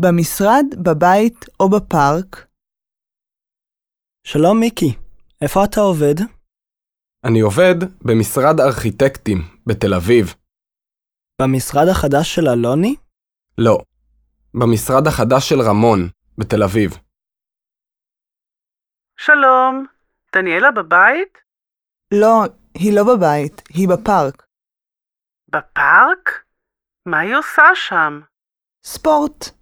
במשרד, בבית או בפארק? שלום מיקי, איפה אתה עובד? אני עובד במשרד ארכיטקטים בתל אביב. במשרד החדש של אלוני? לא, במשרד החדש של רמון בתל אביב. שלום, דניאלה בבית? לא, היא לא בבית, היא בפארק. בפארק? מה היא עושה שם? ספורט.